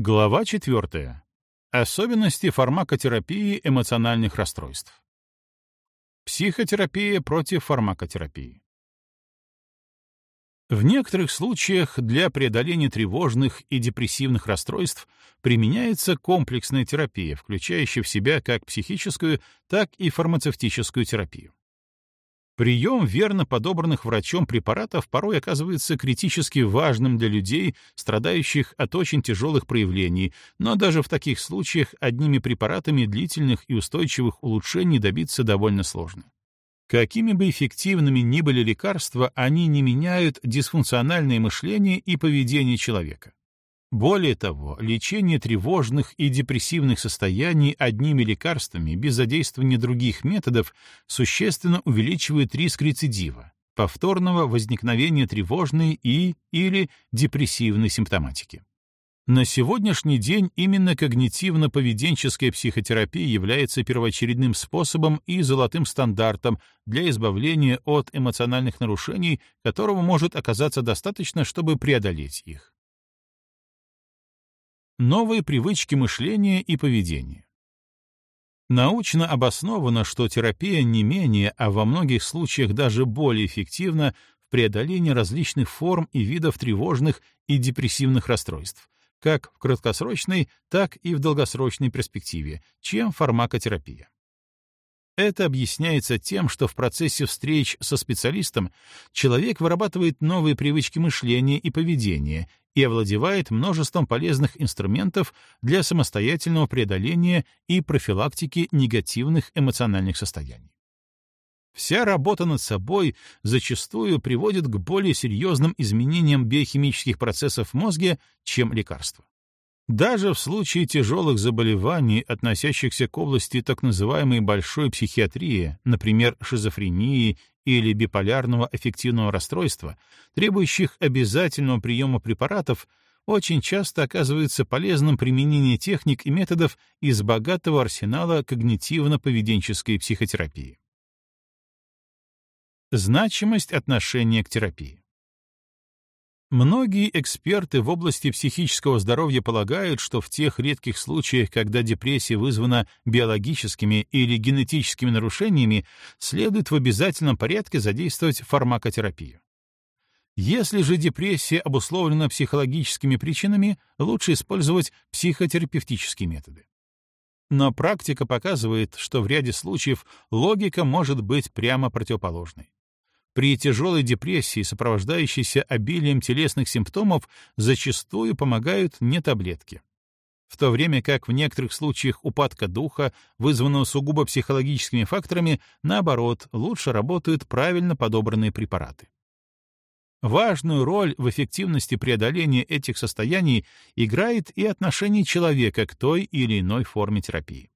Глава 4. Особенности фармакотерапии эмоциональных расстройств. Психотерапия против фармакотерапии. В некоторых случаях для преодоления тревожных и депрессивных расстройств применяется комплексная терапия, включающая в себя как психическую, так и фармацевтическую терапию. Прием верно подобранных врачом препаратов порой оказывается критически важным для людей, страдающих от очень тяжелых проявлений, но даже в таких случаях одними препаратами длительных и устойчивых улучшений добиться довольно сложно. Какими бы эффективными ни были лекарства, они не меняют дисфункциональное мышление и поведение человека. Более того, лечение тревожных и депрессивных состояний одними лекарствами без задействования других методов существенно увеличивает риск рецидива, повторного возникновения тревожной и или депрессивной симптоматики. На сегодняшний день именно когнитивно-поведенческая психотерапия является первоочередным способом и золотым стандартом для избавления от эмоциональных нарушений, которого может оказаться достаточно, чтобы преодолеть их. Новые привычки мышления и поведения. Научно обосновано, что терапия не менее, а во многих случаях даже более эффективна в преодолении различных форм и видов тревожных и депрессивных расстройств, как в краткосрочной, так и в долгосрочной перспективе, чем фармакотерапия. Это объясняется тем, что в процессе встреч со специалистом человек вырабатывает новые привычки мышления и поведения и овладевает множеством полезных инструментов для самостоятельного преодоления и профилактики негативных эмоциональных состояний. Вся работа над собой зачастую приводит к более серьезным изменениям биохимических процессов в мозге, чем лекарства. Даже в случае тяжелых заболеваний, относящихся к области так называемой большой психиатрии, например, шизофрении или биполярного аффективного расстройства, требующих обязательного приема препаратов, очень часто оказывается полезным применение техник и методов из богатого арсенала когнитивно-поведенческой психотерапии. Значимость отношения к терапии. Многие эксперты в области психического здоровья полагают, что в тех редких случаях, когда депрессия вызвана биологическими или генетическими нарушениями, следует в обязательном порядке задействовать фармакотерапию. Если же депрессия обусловлена психологическими причинами, лучше использовать психотерапевтические методы. Но практика показывает, что в ряде случаев логика может быть прямо противоположной. При тяжелой депрессии, сопровождающейся обилием телесных симптомов, зачастую помогают не таблетки. В то время как в некоторых случаях упадка духа, вызванного сугубо психологическими факторами, наоборот, лучше работают правильно подобранные препараты. Важную роль в эффективности преодоления этих состояний играет и отношение человека к той или иной форме терапии.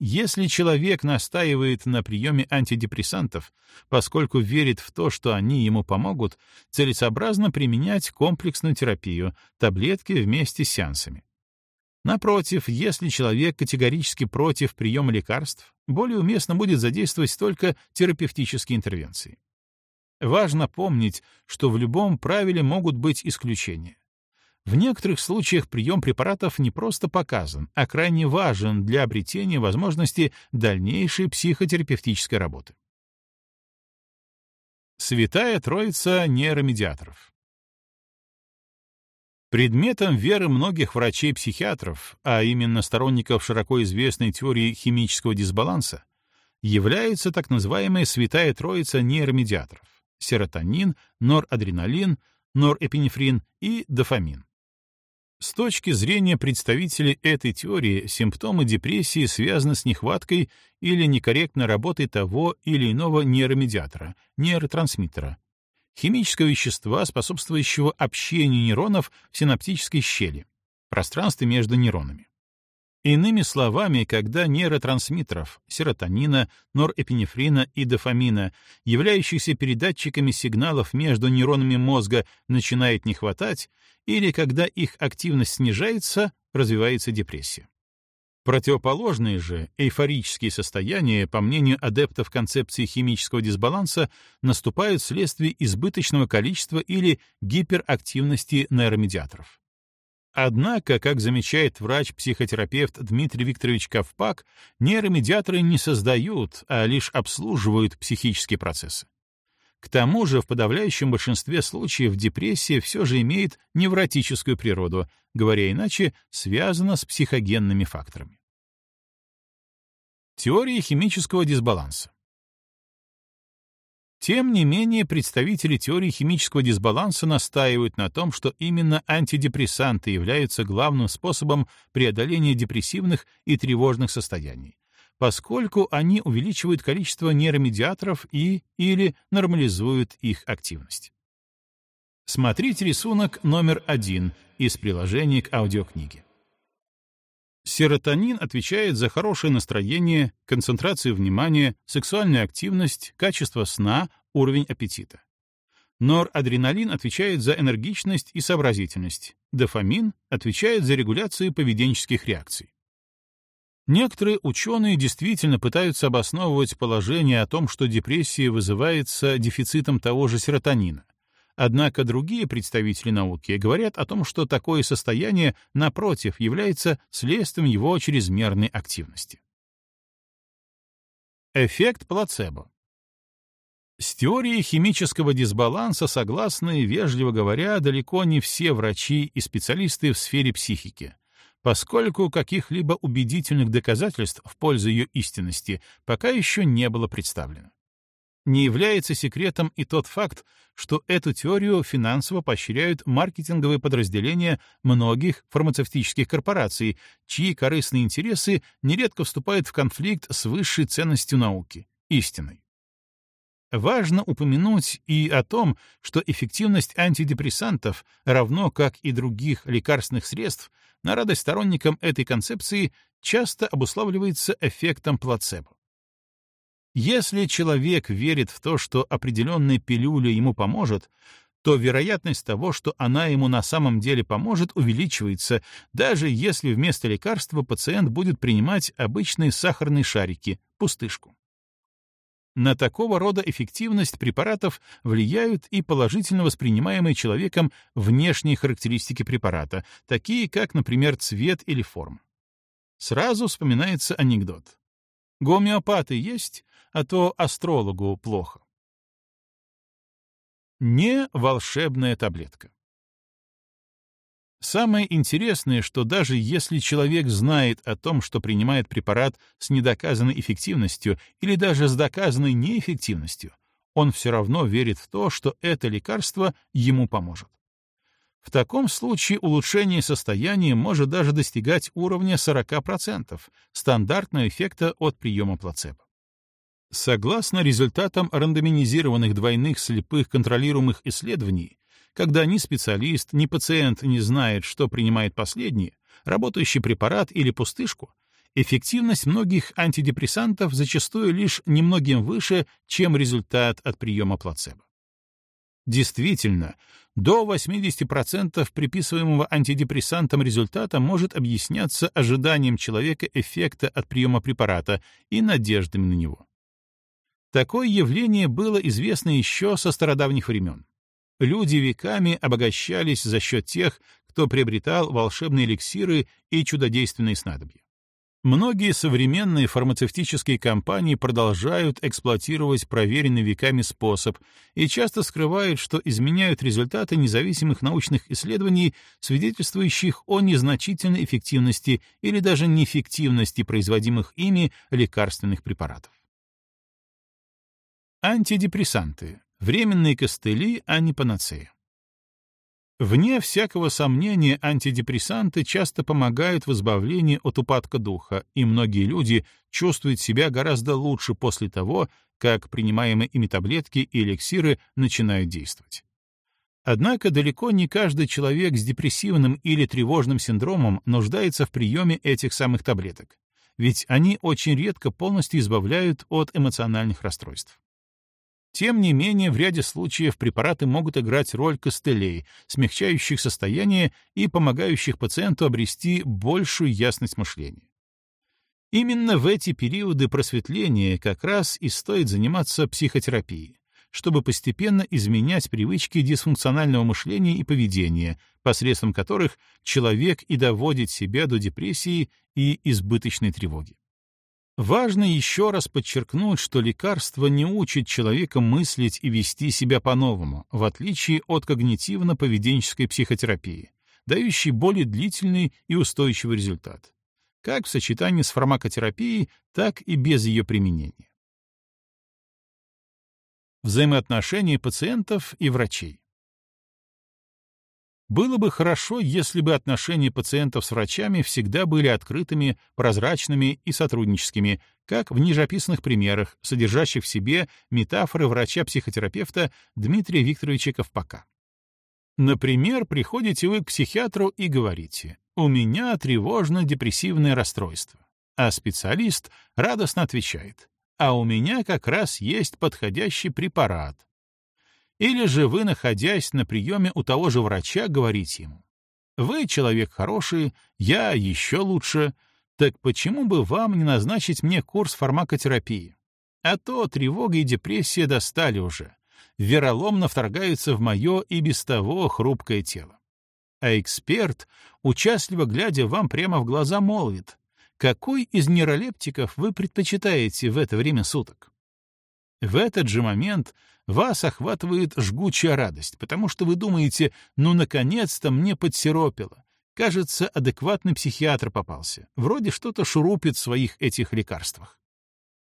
Если человек настаивает на приеме антидепрессантов, поскольку верит в то, что они ему помогут, целесообразно применять комплексную терапию, таблетки вместе с сеансами. Напротив, если человек категорически против приема лекарств, более уместно будет задействовать только терапевтические интервенции. Важно помнить, что в любом правиле могут быть исключения. В некоторых случаях прием препаратов не просто показан, а крайне важен для обретения возможности дальнейшей психотерапевтической работы. Святая Троица нейромедиаторов Предметом веры многих врачей-психиатров, а именно сторонников широко известной теории химического дисбаланса, является так называемая святая троица нейромедиаторов — серотонин, норадреналин, норепинефрин и дофамин. С точки зрения представителей этой теории, симптомы депрессии связаны с нехваткой или некорректной работой того или иного нейромедиатора, нейротрансмиттера, химического вещества, способствующего общению нейронов в синаптической щели, пространстве между нейронами. Иными словами, когда нейротрансмиттеров — серотонина, норепинефрина и дофамина, являющихся передатчиками сигналов между нейронами мозга, начинает не хватать, или когда их активность снижается, развивается депрессия. Противоположные же, эйфорические состояния, по мнению адептов концепции химического дисбаланса, наступают вследствие избыточного количества или гиперактивности нейромедиаторов. Однако, как замечает врач-психотерапевт Дмитрий Викторович Ковпак, нейромедиаторы не создают, а лишь обслуживают психические процессы. К тому же в подавляющем большинстве случаев депрессия все же имеет невротическую природу, говоря иначе, связана с психогенными факторами. Теория химического дисбаланса. Тем не менее, представители теории химического дисбаланса настаивают на том, что именно антидепрессанты являются главным способом преодоления депрессивных и тревожных состояний, поскольку они увеличивают количество нейромедиаторов и или нормализуют их активность. Смотрите рисунок номер один из приложения к аудиокниге. Серотонин отвечает за хорошее настроение, концентрацию внимания, сексуальную активность, качество сна, уровень аппетита. Норадреналин отвечает за энергичность и сообразительность. Дофамин отвечает за регуляцию поведенческих реакций. Некоторые ученые действительно пытаются обосновывать положение о том, что депрессия вызывается дефицитом того же серотонина, Однако другие представители науки говорят о том, что такое состояние, напротив, является следствием его чрезмерной активности. Эффект плацебо. С теорией химического дисбаланса согласны, вежливо говоря, далеко не все врачи и специалисты в сфере психики, поскольку каких-либо убедительных доказательств в пользу ее истинности пока еще не было представлено. Не является секретом и тот факт, что эту теорию финансово поощряют маркетинговые подразделения многих фармацевтических корпораций, чьи корыстные интересы нередко вступают в конфликт с высшей ценностью науки — истиной. Важно упомянуть и о том, что эффективность антидепрессантов, равно как и других лекарственных средств, на радость сторонникам этой концепции часто обуславливается эффектом плацебо. Если человек верит в то, что определенная пилюля ему поможет, то вероятность того, что она ему на самом деле поможет, увеличивается, даже если вместо лекарства пациент будет принимать обычные сахарные шарики, пустышку. На такого рода эффективность препаратов влияют и положительно воспринимаемые человеком внешние характеристики препарата, такие как, например, цвет или форма. Сразу вспоминается анекдот. Гомеопаты есть, а то астрологу плохо. Не волшебная таблетка. Самое интересное, что даже если человек знает о том, что принимает препарат с недоказанной эффективностью или даже с доказанной неэффективностью, он все равно верит в то, что это лекарство ему поможет. В таком случае улучшение состояния может даже достигать уровня 40%, стандартного эффекта от приема плацебо. Согласно результатам рандоминизированных двойных слепых контролируемых исследований, когда ни специалист, ни пациент не знает, что принимает последний, работающий препарат или пустышку, эффективность многих антидепрессантов зачастую лишь немногим выше, чем результат от приема плацебо. Действительно, до 80% приписываемого антидепрессантам результата может объясняться ожиданием человека эффекта от приема препарата и надеждами на него. Такое явление было известно еще со стародавних времен. Люди веками обогащались за счет тех, кто приобретал волшебные эликсиры и чудодейственные снадобья. Многие современные фармацевтические компании продолжают эксплуатировать проверенный веками способ и часто скрывают, что изменяют результаты независимых научных исследований, свидетельствующих о незначительной эффективности или даже неэффективности производимых ими лекарственных препаратов. Антидепрессанты. Временные костыли, а не панацея. Вне всякого сомнения, антидепрессанты часто помогают в избавлении от упадка духа, и многие люди чувствуют себя гораздо лучше после того, как принимаемые ими таблетки и эликсиры начинают действовать. Однако далеко не каждый человек с депрессивным или тревожным синдромом нуждается в приеме этих самых таблеток, ведь они очень редко полностью избавляют от эмоциональных расстройств. Тем не менее, в ряде случаев препараты могут играть роль костылей, смягчающих состояние и помогающих пациенту обрести большую ясность мышления. Именно в эти периоды просветления как раз и стоит заниматься психотерапией, чтобы постепенно изменять привычки дисфункционального мышления и поведения, посредством которых человек и доводит себя до депрессии и избыточной тревоги. Важно еще раз подчеркнуть, что лекарство не учит человека мыслить и вести себя по-новому, в отличие от когнитивно-поведенческой психотерапии, дающей более длительный и устойчивый результат, как в сочетании с фармакотерапией, так и без ее применения. Взаимоотношения пациентов и врачей. Было бы хорошо, если бы отношения пациентов с врачами всегда были открытыми, прозрачными и сотрудническими, как в нижеописанных примерах, содержащих в себе метафоры врача-психотерапевта Дмитрия Викторовича Ковпака. Например, приходите вы к психиатру и говорите «У меня тревожно-депрессивное расстройство», а специалист радостно отвечает «А у меня как раз есть подходящий препарат, или же вы, находясь на приеме у того же врача, говорите ему, «Вы человек хороший, я еще лучше, так почему бы вам не назначить мне курс фармакотерапии? А то тревога и депрессия достали уже, вероломно вторгаются в мое и без того хрупкое тело. А эксперт, участливо глядя вам прямо в глаза, молвит, какой из нейролептиков вы предпочитаете в это время суток? В этот же момент вас охватывает жгучая радость, потому что вы думаете, ну, наконец-то мне подсиропило. Кажется, адекватный психиатр попался. Вроде что-то шурупит в своих этих лекарствах.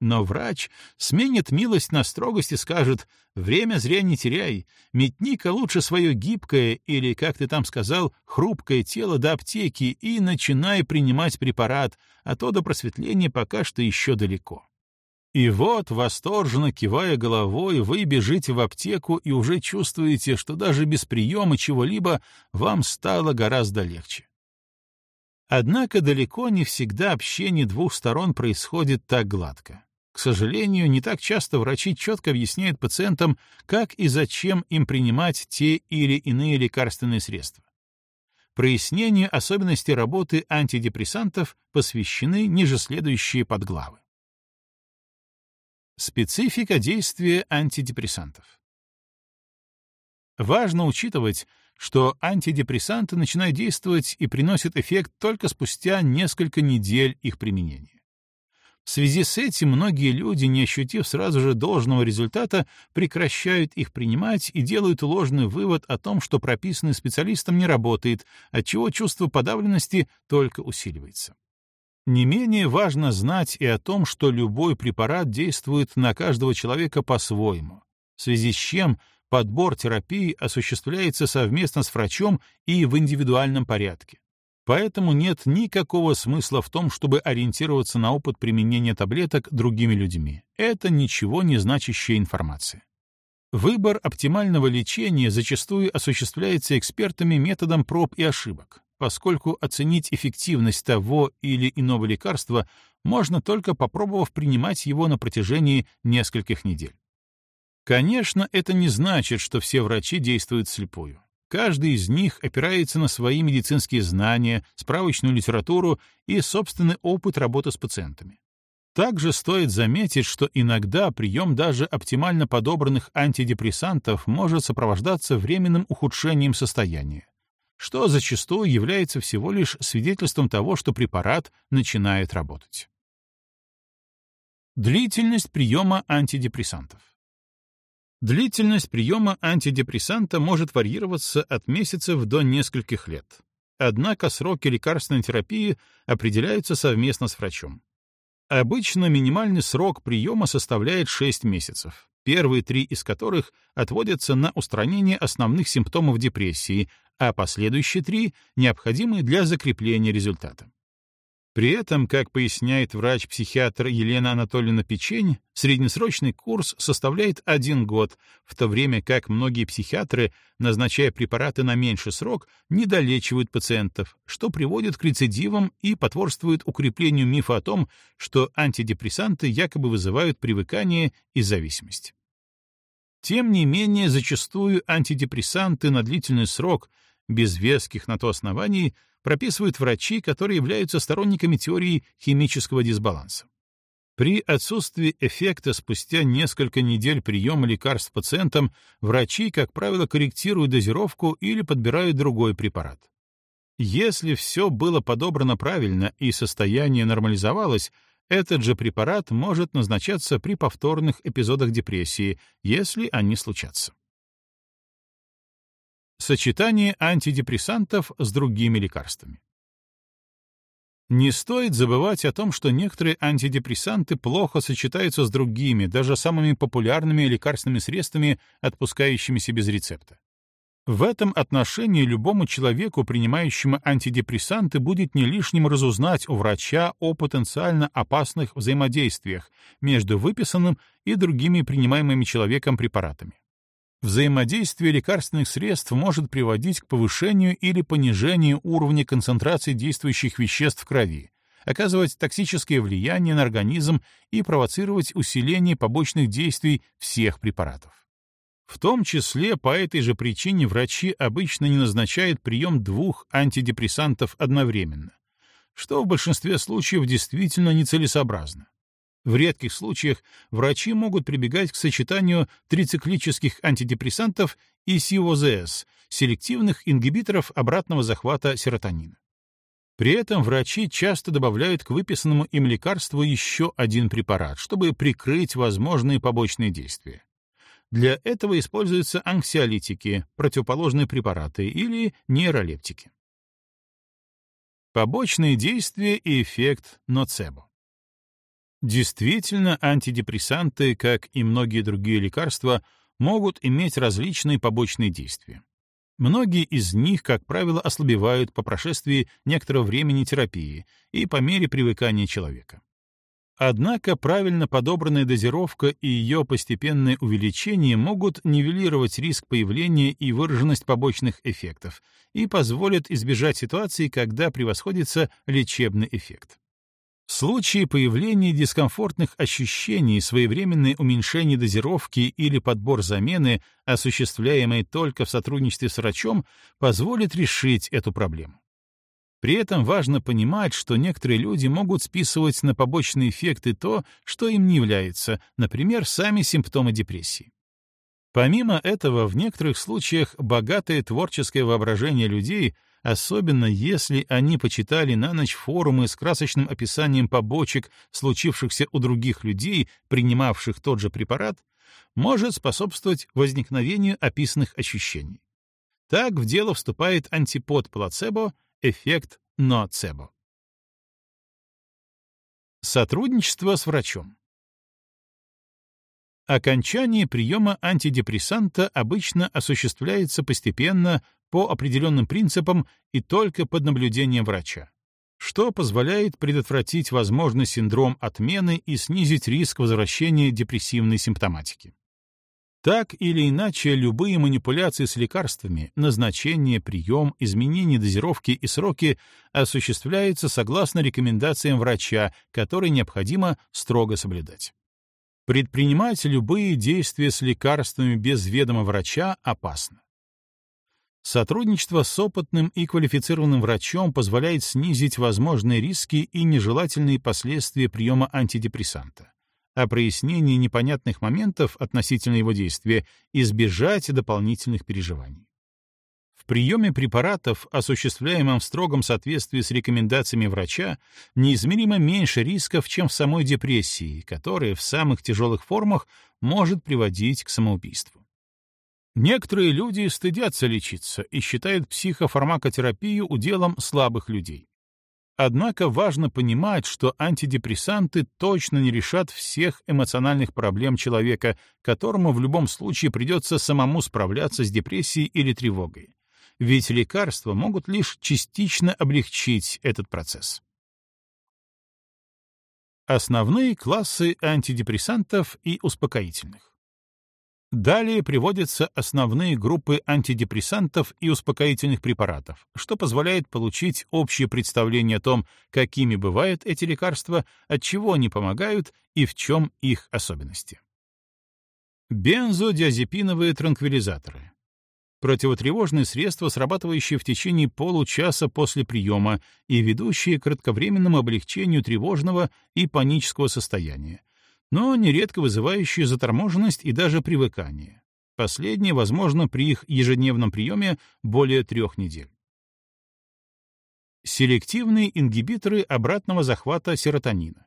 Но врач сменит милость на строгость и скажет, время зря не теряй, метни-ка лучше свое гибкое или, как ты там сказал, хрупкое тело до аптеки и начинай принимать препарат, а то до просветления пока что еще далеко. И вот, восторженно кивая головой, вы бежите в аптеку и уже чувствуете, что даже без приема чего-либо вам стало гораздо легче. Однако далеко не всегда общение двух сторон происходит так гладко. К сожалению, не так часто врачи четко объясняют пациентам, как и зачем им принимать те или иные лекарственные средства. Прояснению особенностей работы антидепрессантов посвящены ниже следующие подглавы. Специфика действия антидепрессантов. Важно учитывать, что антидепрессанты начинают действовать и приносят эффект только спустя несколько недель их применения. В связи с этим многие люди, не ощутив сразу же должного результата, прекращают их принимать и делают ложный вывод о том, что прописанный специалистом не работает, отчего чувство подавленности только усиливается. Не менее важно знать и о том, что любой препарат действует на каждого человека по-своему, в связи с чем подбор терапии осуществляется совместно с врачом и в индивидуальном порядке. Поэтому нет никакого смысла в том, чтобы ориентироваться на опыт применения таблеток другими людьми. Это ничего не значащая информация. Выбор оптимального лечения зачастую осуществляется экспертами методом проб и ошибок поскольку оценить эффективность того или иного лекарства можно только попробовав принимать его на протяжении нескольких недель. Конечно, это не значит, что все врачи действуют слепую. Каждый из них опирается на свои медицинские знания, справочную литературу и собственный опыт работы с пациентами. Также стоит заметить, что иногда прием даже оптимально подобранных антидепрессантов может сопровождаться временным ухудшением состояния что зачастую является всего лишь свидетельством того, что препарат начинает работать. Длительность приема антидепрессантов. Длительность приема антидепрессанта может варьироваться от месяцев до нескольких лет. Однако сроки лекарственной терапии определяются совместно с врачом. Обычно минимальный срок приема составляет 6 месяцев, первые три из которых отводятся на устранение основных симптомов депрессии, а последующие три необходимы для закрепления результата. При этом, как поясняет врач-психиатр Елена Анатольевна Печень, среднесрочный курс составляет один год, в то время как многие психиатры, назначая препараты на меньший срок, недолечивают пациентов, что приводит к рецидивам и потворствует укреплению мифа о том, что антидепрессанты якобы вызывают привыкание и зависимость. Тем не менее, зачастую антидепрессанты на длительный срок — без веских на то оснований, прописывают врачи, которые являются сторонниками теории химического дисбаланса. При отсутствии эффекта спустя несколько недель приема лекарств пациентам врачи, как правило, корректируют дозировку или подбирают другой препарат. Если все было подобрано правильно и состояние нормализовалось, этот же препарат может назначаться при повторных эпизодах депрессии, если они случатся. Сочетание антидепрессантов с другими лекарствами. Не стоит забывать о том, что некоторые антидепрессанты плохо сочетаются с другими, даже самыми популярными лекарственными средствами, отпускающимися без рецепта. В этом отношении любому человеку, принимающему антидепрессанты, будет не лишним разузнать у врача о потенциально опасных взаимодействиях между выписанным и другими принимаемыми человеком препаратами. Взаимодействие лекарственных средств может приводить к повышению или понижению уровня концентрации действующих веществ в крови, оказывать токсическое влияние на организм и провоцировать усиление побочных действий всех препаратов. В том числе по этой же причине врачи обычно не назначают прием двух антидепрессантов одновременно, что в большинстве случаев действительно нецелесообразно. В редких случаях врачи могут прибегать к сочетанию трициклических антидепрессантов и СИОЗС, селективных ингибиторов обратного захвата серотонина. При этом врачи часто добавляют к выписанному им лекарству еще один препарат, чтобы прикрыть возможные побочные действия. Для этого используются анксиолитики, противоположные препараты или нейролептики. Побочные действия и эффект ноцебо. Действительно, антидепрессанты, как и многие другие лекарства, могут иметь различные побочные действия. Многие из них, как правило, ослабевают по прошествии некоторого времени терапии и по мере привыкания человека. Однако правильно подобранная дозировка и ее постепенное увеличение могут нивелировать риск появления и выраженность побочных эффектов и позволят избежать ситуации, когда превосходится лечебный эффект. В случае появления дискомфортных ощущений, своевременное уменьшение дозировки или подбор замены, осуществляемый только в сотрудничестве с врачом, позволит решить эту проблему. При этом важно понимать, что некоторые люди могут списывать на побочные эффекты то, что им не является, например, сами симптомы депрессии. Помимо этого, в некоторых случаях богатое творческое воображение людей особенно если они почитали на ночь форумы с красочным описанием побочек, случившихся у других людей, принимавших тот же препарат, может способствовать возникновению описанных ощущений. Так в дело вступает антипод плацебо, эффект ноцебо. Сотрудничество с врачом. Окончание приема антидепрессанта обычно осуществляется постепенно по определенным принципам и только под наблюдением врача, что позволяет предотвратить возможный синдром отмены и снизить риск возвращения депрессивной симптоматики. Так или иначе, любые манипуляции с лекарствами, назначение, прием, изменение дозировки и сроки осуществляются согласно рекомендациям врача, которые необходимо строго соблюдать. Предпринимать любые действия с лекарствами без ведома врача опасно. Сотрудничество с опытным и квалифицированным врачом позволяет снизить возможные риски и нежелательные последствия приема антидепрессанта, а прояснение непонятных моментов относительно его действия избежать дополнительных переживаний. В приеме препаратов, осуществляемом в строгом соответствии с рекомендациями врача, неизмеримо меньше рисков, чем в самой депрессии, которая в самых тяжелых формах может приводить к самоубийству. Некоторые люди стыдятся лечиться и считают психофармакотерапию уделом слабых людей. Однако важно понимать, что антидепрессанты точно не решат всех эмоциональных проблем человека, которому в любом случае придется самому справляться с депрессией или тревогой ведь лекарства могут лишь частично облегчить этот процесс. Основные классы антидепрессантов и успокоительных. Далее приводятся основные группы антидепрессантов и успокоительных препаратов, что позволяет получить общее представление о том, какими бывают эти лекарства, от чего они помогают и в чем их особенности. Бензодиазепиновые транквилизаторы противотревожные средства, срабатывающие в течение получаса после приема и ведущие к кратковременному облегчению тревожного и панического состояния, но нередко вызывающие заторможенность и даже привыкание. Последнее возможно при их ежедневном приеме более трех недель. Селективные ингибиторы обратного захвата серотонина.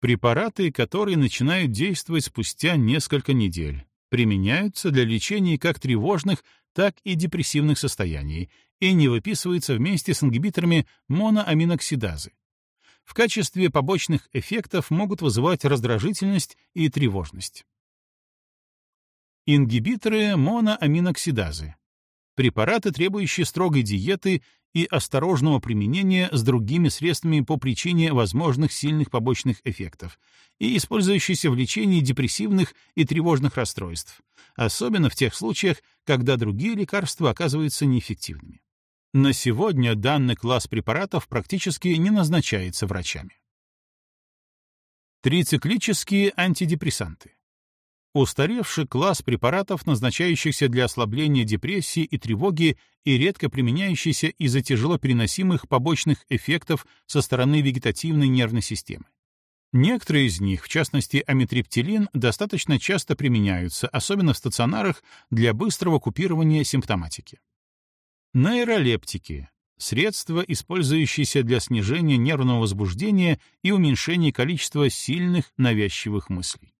Препараты, которые начинают действовать спустя несколько недель, применяются для лечения как тревожных, так и депрессивных состояний и не выписываются вместе с ингибиторами моноаминоксидазы. В качестве побочных эффектов могут вызывать раздражительность и тревожность. Ингибиторы моноаминоксидазы. Препараты, требующие строгой диеты и осторожного применения с другими средствами по причине возможных сильных побочных эффектов и использующиеся в лечении депрессивных и тревожных расстройств, особенно в тех случаях, когда другие лекарства оказываются неэффективными. На сегодня данный класс препаратов практически не назначается врачами. Трициклические антидепрессанты. Устаревший класс препаратов, назначающихся для ослабления депрессии и тревоги и редко применяющийся из-за тяжело переносимых побочных эффектов со стороны вегетативной нервной системы. Некоторые из них, в частности амитриптилин, достаточно часто применяются, особенно в стационарах, для быстрого купирования симптоматики. Нейролептики — средства, использующиеся для снижения нервного возбуждения и уменьшения количества сильных навязчивых мыслей.